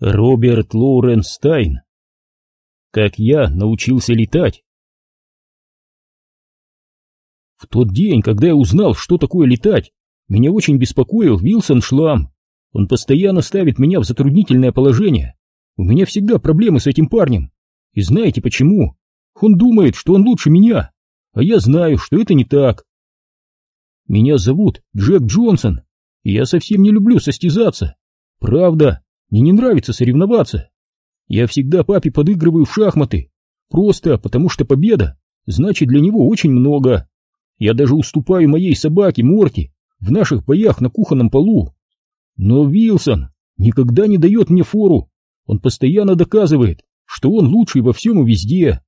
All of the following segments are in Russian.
Роберт Лоуренс Стайн. Как я научился летать. В тот день, когда я узнал, что такое летать, меня очень беспокоил Вилсон Шлам. Он постоянно ставит меня в затруднительное положение. У меня всегда проблемы с этим парнем. И знаете почему? Он думает, что он лучше меня, а я знаю, что это не так. Меня зовут Джек Джонсон, и я совсем не люблю состязаться. Правда, мне не нравится соревноваться. Я всегда папе подыгрываю в шахматы, просто потому что победа значит для него очень много. Я даже уступаю моей собаке Морти в наших боях на кухонном полу. Но Вилсон никогда не дает мне фору. Он постоянно доказывает, что он лучший во всем и везде.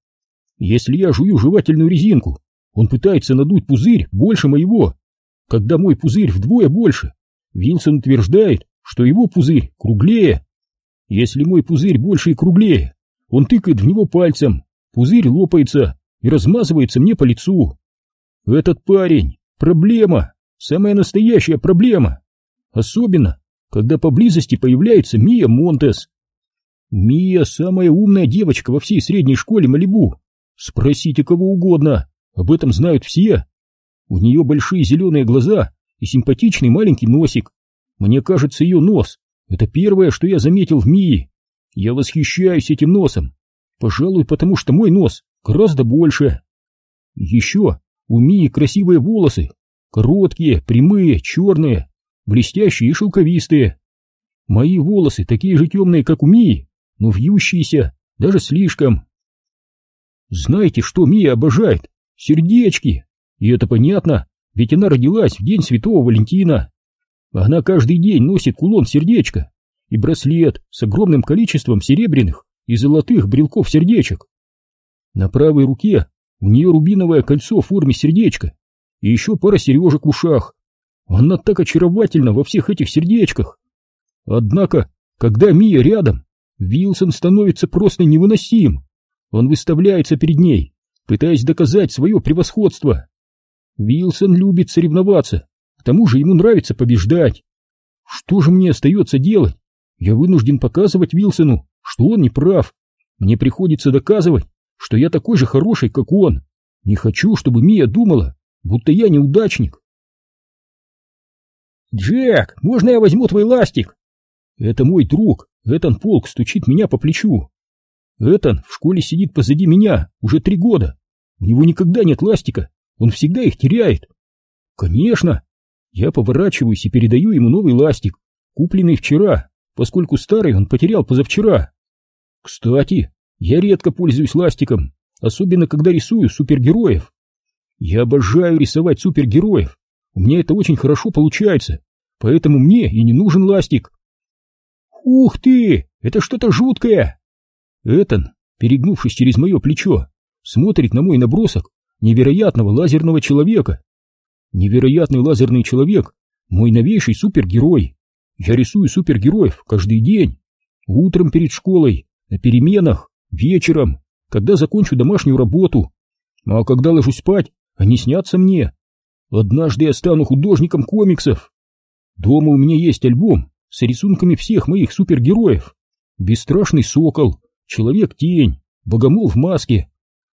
Если я жую жевательную резинку, он пытается надуть пузырь больше моего. Когда мой пузырь вдвое больше, Вилсон утверждает, что его пузырь круглее. Если мой пузырь больше и круглее, он тыкает в него пальцем, пузырь лопается и размазывается мне по лицу. Этот парень — проблема, самая настоящая проблема. Особенно, когда поблизости появляется Мия Монтес. Мия — самая умная девочка во всей средней школе Малибу. Спросите кого угодно, об этом знают все. У нее большие зеленые глаза и симпатичный маленький носик. Мне кажется, ее нос — это первое, что я заметил в Мии. Я восхищаюсь этим носом. Пожалуй, потому что мой нос гораздо больше. Еще у Мии красивые волосы. Короткие, прямые, черные, блестящие и шелковистые. Мои волосы такие же темные, как у Мии, но вьющиеся, даже слишком. Знаете, что Мия обожает? Сердечки. И это понятно, ведь она родилась в день Святого Валентина. Она каждый день носит кулон-сердечко и браслет с огромным количеством серебряных и золотых брелков сердечек. На правой руке у нее рубиновое кольцо в форме сердечка и еще пара сережек в ушах. Она так очаровательна во всех этих сердечках. Однако, когда Мия рядом, Вилсон становится просто невыносим. Он выставляется перед ней, пытаясь доказать свое превосходство. Вилсон любит соревноваться, к тому же ему нравится побеждать. Что же мне остается делать? Я вынужден показывать Вилсону, что он не прав. Мне приходится доказывать, что я такой же хороший, как он. Не хочу, чтобы Мия думала, будто я неудачник. «Джек, можно я возьму твой ластик?» Это мой друг, Этан Полк стучит меня по плечу. Этан в школе сидит позади меня уже три года. У него никогда нет ластика, он всегда их теряет. Конечно, я поворачиваюсь и передаю ему новый ластик, купленный вчера, поскольку старый он потерял позавчера. Кстати, я редко пользуюсь ластиком, особенно когда рисую супергероев. Я обожаю рисовать супергероев, у меня это очень хорошо получается, поэтому мне и не нужен ластик. Ух ты, это что-то жуткое! Этан, перегнувшись через мое плечо, смотрит на мой набросок невероятного лазерного человека. Невероятный лазерный человек — мой новейший супергерой. Я рисую супергероев каждый день. Утром перед школой, на переменах, вечером, когда закончу домашнюю работу. А когда ложусь спать, они снятся мне. Однажды я стану художником комиксов. Дома у меня есть альбом с рисунками всех моих супергероев. Бесстрашный сокол, человек-тень, богомол в маске.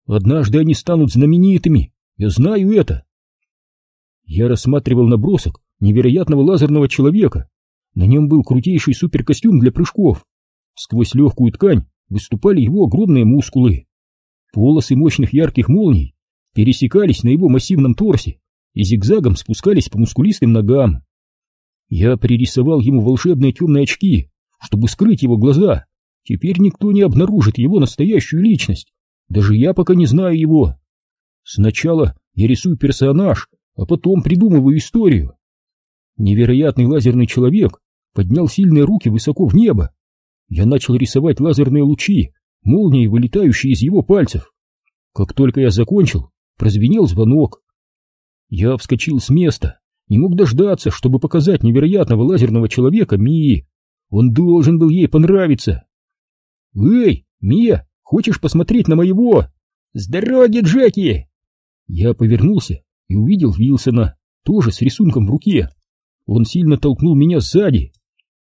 Однажды они станут знаменитыми, я знаю это. Я рассматривал набросок невероятного лазерного человека. На нем был крутейший суперкостюм для прыжков. Сквозь легкую ткань выступали его огромные мускулы. Полосы мощных ярких молний пересекались на его массивном торсе и зигзагом спускались по мускулистым ногам. Я пририсовал ему волшебные темные очки, чтобы скрыть его глаза. Теперь никто не обнаружит его настоящую личность. Даже я пока не знаю его. Сначала я рисую персонаж, а потом придумываю историю. Невероятный лазерный человек поднял сильные руки высоко в небо. Я начал рисовать лазерные лучи, молнии, вылетающие из его пальцев. Как только я закончил, прозвенел звонок. Я вскочил с места, не мог дождаться, чтобы показать невероятного лазерного человека Мии. Он должен был ей понравиться. «Эй, Мия, хочешь посмотреть на моего?» «С дороги, Джеки!» Я повернулся и увидел Вилсона, тоже с рисунком в руке. Он сильно толкнул меня сзади.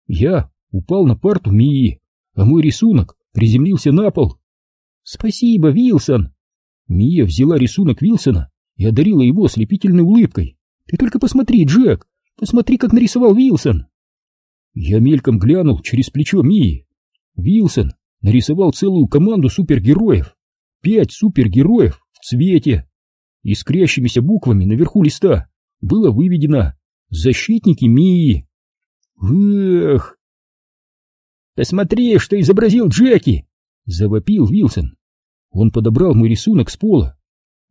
Я упал на парту Мии а мой рисунок приземлился на пол. «Спасибо, Вилсон!» Мия взяла рисунок Вилсона и одарила его ослепительной улыбкой. «Ты только посмотри, Джек! Посмотри, как нарисовал Вилсон!» Я мельком глянул через плечо Мии. Вилсон нарисовал целую команду супергероев. Пять супергероев в цвете. Искрящимися буквами наверху листа было выведено «Защитники Мии». Эх! «Посмотри, что изобразил Джеки!» — завопил Вилсон. Он подобрал мой рисунок с пола.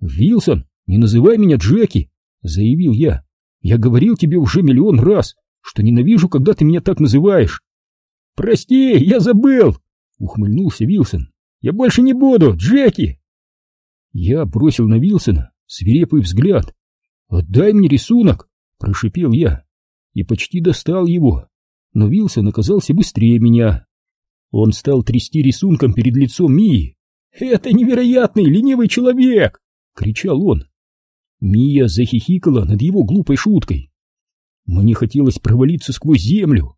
«Вилсон, не называй меня Джеки!» — заявил я. «Я говорил тебе уже миллион раз, что ненавижу, когда ты меня так называешь». «Прости, я забыл!» — ухмыльнулся Вилсон. «Я больше не буду, Джеки!» Я бросил на Вилсона свирепый взгляд. «Отдай мне рисунок!» — прошипел я. И почти достал его. Но Вилсон оказался быстрее меня. Он стал трясти рисунком перед лицом Мии. «Это невероятный ленивый человек!» — кричал он. Мия захихикала над его глупой шуткой. Мне хотелось провалиться сквозь землю.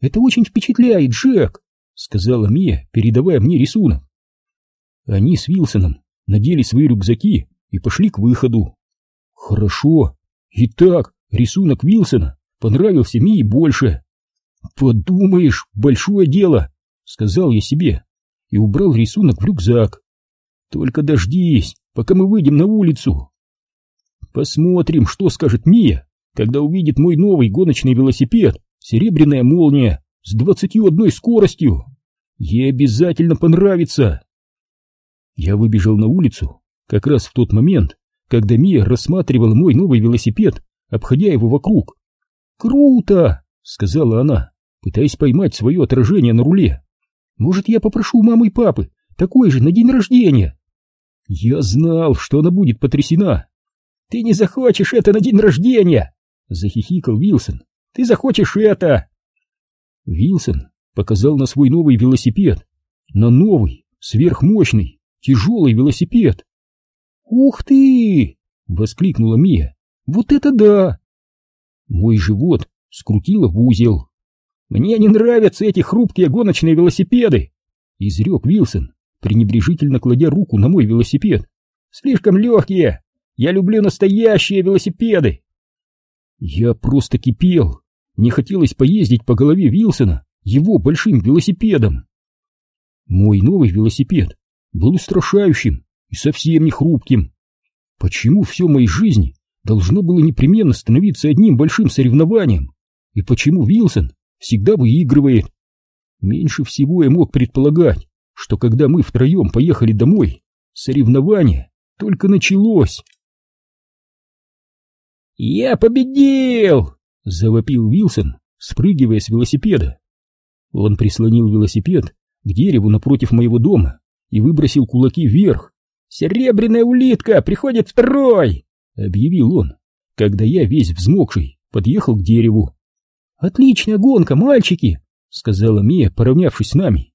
«Это очень впечатляет, Джек!» — сказала Мия, передавая мне рисунок. Они с Вилсоном надели свои рюкзаки и пошли к выходу. Хорошо. Итак, рисунок Вилсона понравился Мии больше. Подумаешь, большое дело, сказал я себе и убрал рисунок в рюкзак. Только дождись, пока мы выйдем на улицу. Посмотрим, что скажет Мия, когда увидит мой новый гоночный велосипед «Серебряная молния» с двадцатью одной скоростью. Ей обязательно понравится. Я выбежал на улицу как раз в тот момент, когда Мия рассматривала мой новый велосипед, обходя его вокруг. «Круто!» — сказала она, пытаясь поймать свое отражение на руле. «Может, я попрошу мамы и папы такой же на день рождения?» Я знал, что она будет потрясена. «Ты не захочешь это на день рождения!» — захихикал Вилсон. «Ты захочешь это!» Вилсон показал на свой новый велосипед. На новый, сверхмощный, тяжелый велосипед. «Ух ты!» — воскликнула Мия. «Вот это да!» Мой живот скрутило в узел. «Мне не нравятся эти хрупкие гоночные велосипеды!» — изрек Вилсон, пренебрежительно кладя руку на мой велосипед. «Слишком легкие! Я люблю настоящие велосипеды!» Я просто кипел. Мне хотелось поездить по голове Вилсона его большим велосипедом. Мой новый велосипед был устрашающим и совсем не хрупким. Почему все в моей жизни должно было непременно становиться одним большим соревнованием? И почему Вилсон всегда выигрывает? Меньше всего я мог предполагать, что когда мы втроем поехали домой, соревнование только началось. «Я победил!» — завопил Вилсон, спрыгивая с велосипеда. Он прислонил велосипед к дереву напротив моего дома и выбросил кулаки вверх. «Серебряная улитка! Приходит второй!» — объявил он, когда я, весь взмокший, подъехал к дереву. «Отличная гонка, мальчики!» — сказала Мия, поравнявшись с нами.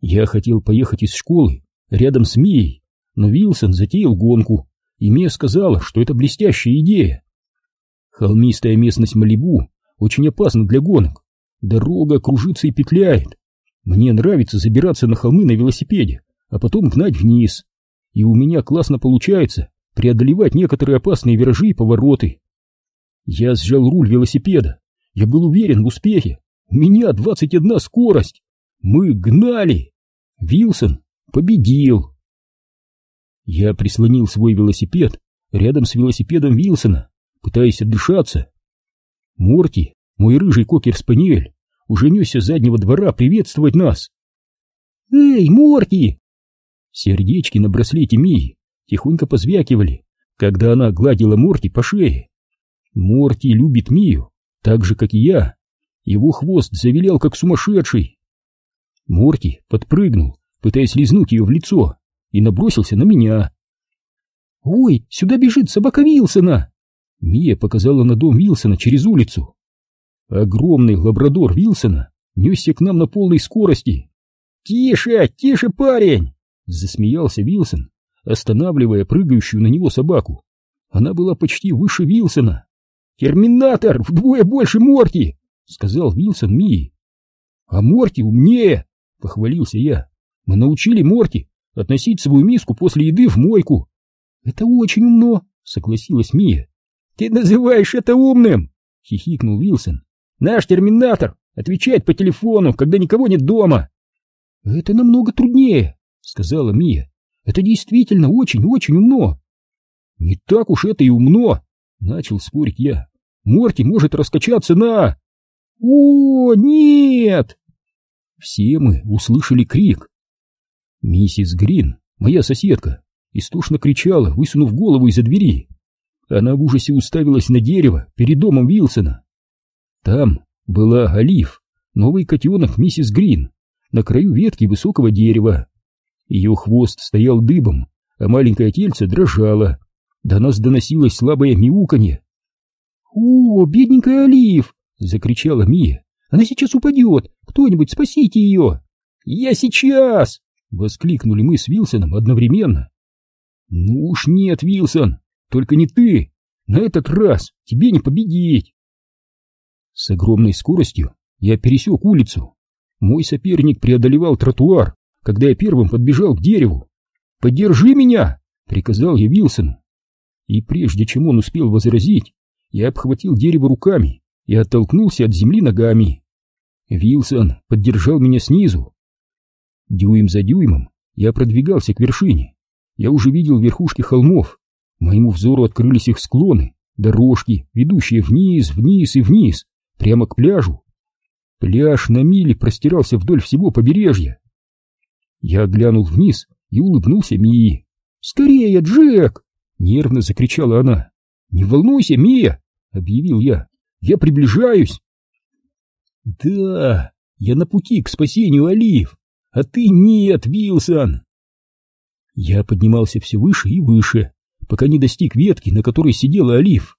Я хотел поехать из школы рядом с Мией, но Вилсон затеял гонку, и Мия сказала, что это блестящая идея. Холмистая местность Малибу очень опасна для гонок. Дорога кружится и петляет. Мне нравится забираться на холмы на велосипеде, а потом гнать вниз. И у меня классно получается преодолевать некоторые опасные виражи и повороты. Я сжал руль велосипеда. Я был уверен в успехе. У меня 21 скорость. Мы гнали. Вилсон победил. Я прислонил свой велосипед рядом с велосипедом Вилсона, пытаясь отдышаться. Морти, мой рыжий кокер-спаниель, уже несся с заднего двора приветствовать нас. «Эй, Морти!» Сердечки на браслете Мии тихонько позвякивали, когда она гладила Морти по шее. Морти любит Мию, так же, как и я. Его хвост завилял, как сумасшедший. Морти подпрыгнул, пытаясь лизнуть ее в лицо, и набросился на меня. «Ой, сюда бежит собака Вилсона!» Мия показала на дом Вилсона через улицу. Огромный лабрадор Вилсона несся к нам на полной скорости. «Тише, тише, парень!» — засмеялся Вилсон, останавливая прыгающую на него собаку. Она была почти выше Вилсона. «Терминатор вдвое больше Морти!» — сказал Вилсон Мии. «А Морти умнее!» — похвалился я. «Мы научили Морти относить свою миску после еды в мойку». «Это очень умно», — согласилась Мия. «Ты называешь это умным?» — хихикнул Вилсон. «Наш терминатор отвечает по телефону, когда никого нет дома». «Это намного труднее», — сказала Мия. «Это действительно очень-очень умно». «Не так уж это и умно», — начал спорить я. «Морти может раскачаться на...» «О, нет!» Все мы услышали крик. Миссис Грин, моя соседка, истошно кричала, высунув голову из-за двери. Она в ужасе уставилась на дерево перед домом Вилсона. Там была Олив, новый котенок миссис Грин, на краю ветки высокого дерева. Ее хвост стоял дыбом, а маленькое тельце дрожало. До нас доносилось слабое мяуканье. «О, бедненькая Олив!» — закричала Мия. «Она сейчас упадет! Кто-нибудь спасите ее!» «Я сейчас!» — воскликнули мы с Вилсоном одновременно. «Ну уж нет, Вилсон, только не ты! На этот раз тебе не победить!» С огромной скоростью я пересек улицу. Мой соперник преодолевал тротуар, когда я первым подбежал к дереву. «Поддержи меня!» — приказал я Вилсону. И прежде чем он успел возразить, я обхватил дерево руками и оттолкнулся от земли ногами. Вилсон поддержал меня снизу. Дюйм за дюймом я продвигался к вершине. Я уже видел верхушки холмов. Моему взору открылись их склоны, дорожки, ведущие вниз, вниз и вниз, прямо к пляжу. Пляж на миле простирался вдоль всего побережья. Я глянул вниз и улыбнулся Мии. «Скорее, Джек!» — нервно закричала она. «Не волнуйся, Мия!» — объявил я. «Я приближаюсь!» «Да, я на пути к спасению Олив, а ты нет, Вилсон!» Я поднимался все выше и выше, пока не достиг ветки, на которой сидела Олив.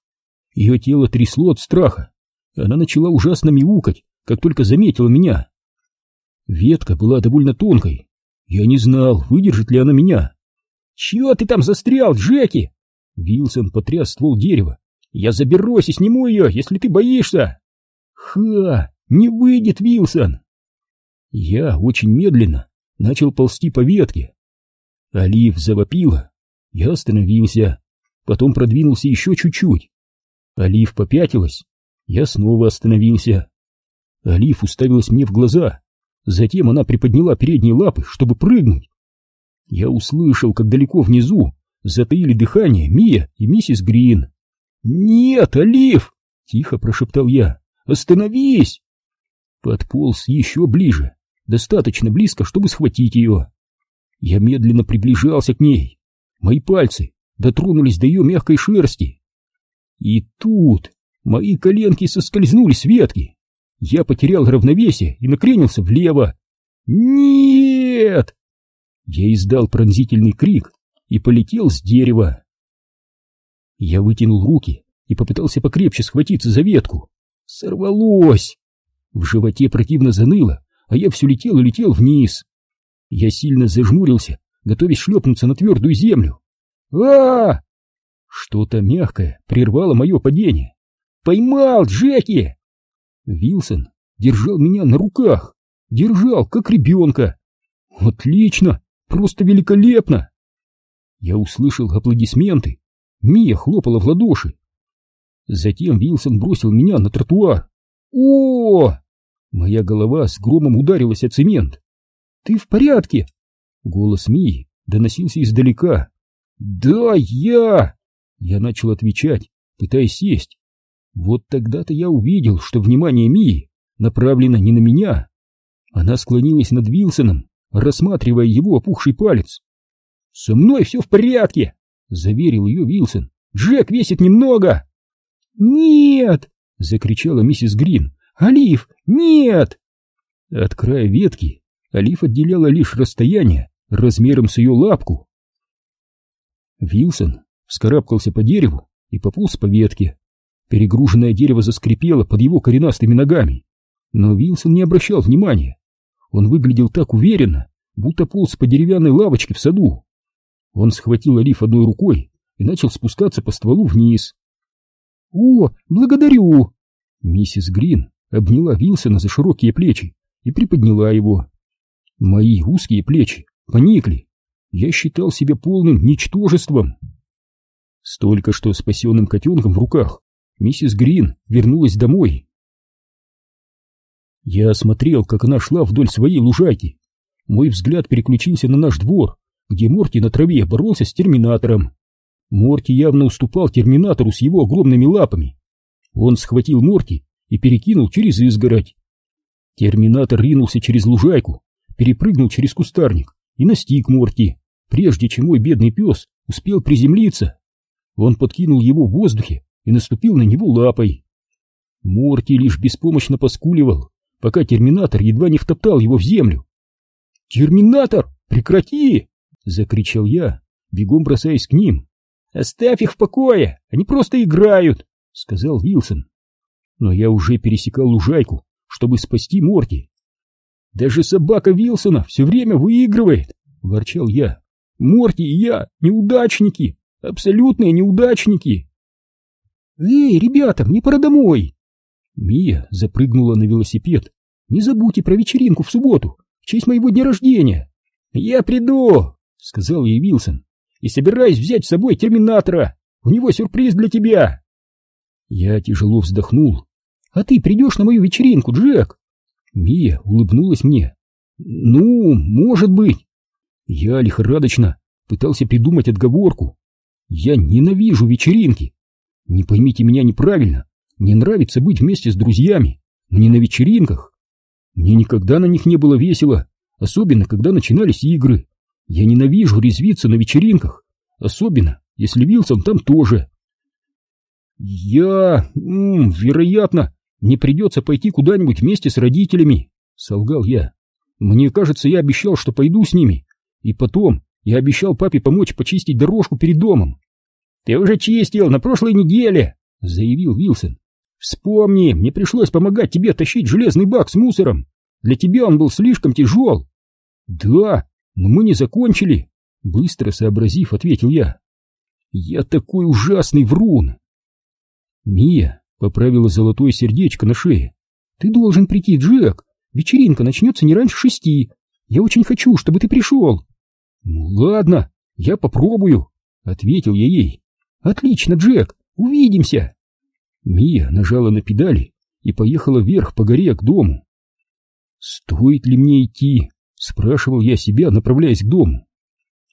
Ее тело трясло от страха. Она начала ужасно мяукать, как только заметила меня. Ветка была довольно тонкой. Я не знал, выдержит ли она меня. «Чего ты там застрял, Джеки?» Вилсон потряс ствол дерева. «Я заберусь и сниму ее, если ты боишься!» «Ха! Не выйдет, Вилсон!» Я очень медленно начал ползти по ветке. Олив завопила. Я остановился. Потом продвинулся еще чуть-чуть. Олив попятилась. Я снова остановился. Олив уставилась мне в глаза. Затем она приподняла передние лапы, чтобы прыгнуть. Я услышал, как далеко внизу затаили дыхание Мия и миссис Грин. «Нет, Олив!» — тихо прошептал я. «Остановись!» Подполз еще ближе, достаточно близко, чтобы схватить ее. Я медленно приближался к ней. Мои пальцы дотронулись до ее мягкой шерсти. И тут мои коленки соскользнули с ветки. Я потерял равновесие и накренился влево. «Нет!» Я издал пронзительный крик и полетел с дерева. Я вытянул руки и попытался покрепче схватиться за ветку. Сорвалось! В животе противно заныло, а я все летел и летел вниз. Я сильно зажмурился, готовясь шлепнуться на твердую землю. а, Что-то мягкое прервало мое падение. «Поймал, Джеки!» Вилсон держал меня на руках, держал, как ребенка. Отлично, просто великолепно. Я услышал аплодисменты. Мия хлопала в ладоши. Затем Вилсон бросил меня на тротуар. О! Моя голова с громом ударилась о цемент. Ты в порядке? Голос Мии доносился издалека. Да, я! Я начал отвечать, пытаясь сесть. Вот тогда-то я увидел, что внимание Мии направлено не на меня. Она склонилась над Вилсоном, рассматривая его опухший палец. «Со мной все в порядке!» — заверил ее Вилсон. «Джек весит немного!» «Нет!» — закричала миссис Грин. «Олив, нет!» От края ветки Олив отделяла лишь расстояние размером с ее лапку. Вилсон вскарабкался по дереву и пополз по ветке. Перегруженное дерево заскрипело под его коренастыми ногами. Но Вилсон не обращал внимания. Он выглядел так уверенно, будто полз по деревянной лавочке в саду. Он схватил Олив одной рукой и начал спускаться по стволу вниз. «О, благодарю!» Миссис Грин обняла Вилсона за широкие плечи и приподняла его. Мои узкие плечи поникли. Я считал себя полным ничтожеством. С только что спасенным котенком в руках миссис Грин вернулась домой. Я смотрел, как она шла вдоль своей лужайки. Мой взгляд переключился на наш двор, где Морти на траве боролся с терминатором. Морти явно уступал терминатору с его огромными лапами. Он схватил Морти и перекинул через изгородь. Терминатор ринулся через лужайку, перепрыгнул через кустарник и настиг Морти, прежде чем мой бедный пес успел приземлиться. Он подкинул его в воздухе и наступил на него лапой. Морти лишь беспомощно поскуливал, пока терминатор едва не втоптал его в землю. «Терминатор, прекрати!» — закричал я, бегом бросаясь к ним. «Оставь их в покое, они просто играют!» — сказал Вилсон. Но я уже пересекал лужайку, чтобы спасти Морти. «Даже собака Вилсона все время выигрывает!» — ворчал я. «Морти и я — неудачники! Абсолютные неудачники!» «Эй, ребята, мне пора домой!» Мия запрыгнула на велосипед. «Не забудьте про вечеринку в субботу, в честь моего дня рождения!» «Я приду!» — сказал ей Вилсон. «И собираюсь взять с собой терминатора! У него сюрприз для тебя!» Я тяжело вздохнул. «А ты придешь на мою вечеринку, Джек?» Мия улыбнулась мне. «Ну, может быть». Я лихорадочно пытался придумать отговорку. Я ненавижу вечеринки. Не поймите меня неправильно. Мне нравится быть вместе с друзьями, но не на вечеринках. Мне никогда на них не было весело, особенно когда начинались игры. Я ненавижу резвиться на вечеринках, особенно если Вилсон там тоже. Я, м -м, вероятно, мне придется пойти куда-нибудь вместе с родителями, солгал я. Мне кажется, я обещал, что пойду с ними. И потом я обещал папе помочь почистить дорожку перед домом. Ты уже чистил на прошлой неделе, заявил Вилсон. Вспомни, мне пришлось помогать тебе тащить железный бак с мусором. Для тебя он был слишком тяжел. Да, но мы не закончили, быстро сообразив, ответил я. Я такой ужасный врун. Мия поправила золотое сердечко на шее. Ты должен прийти, Джек. Вечеринка начнется не раньше шести. Я очень хочу, чтобы ты пришел. Ну ладно, я попробую, ответил я ей. Отлично, Джек, увидимся. Мия нажала на педали и поехала вверх по горе к дому. «Стоит ли мне идти?» — спрашивал я себя, направляясь к дому.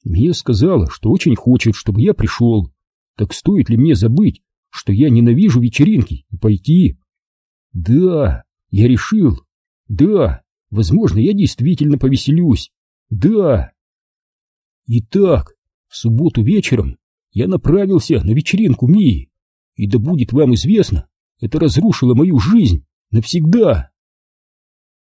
Мия сказала, что очень хочет, чтобы я пришел. Так стоит ли мне забыть, что я ненавижу вечеринки, и пойти? Да, я решил. Да, возможно, я действительно повеселюсь. Да. Итак, в субботу вечером я направился на вечеринку Мии. И да будет вам известно, это разрушило мою жизнь навсегда.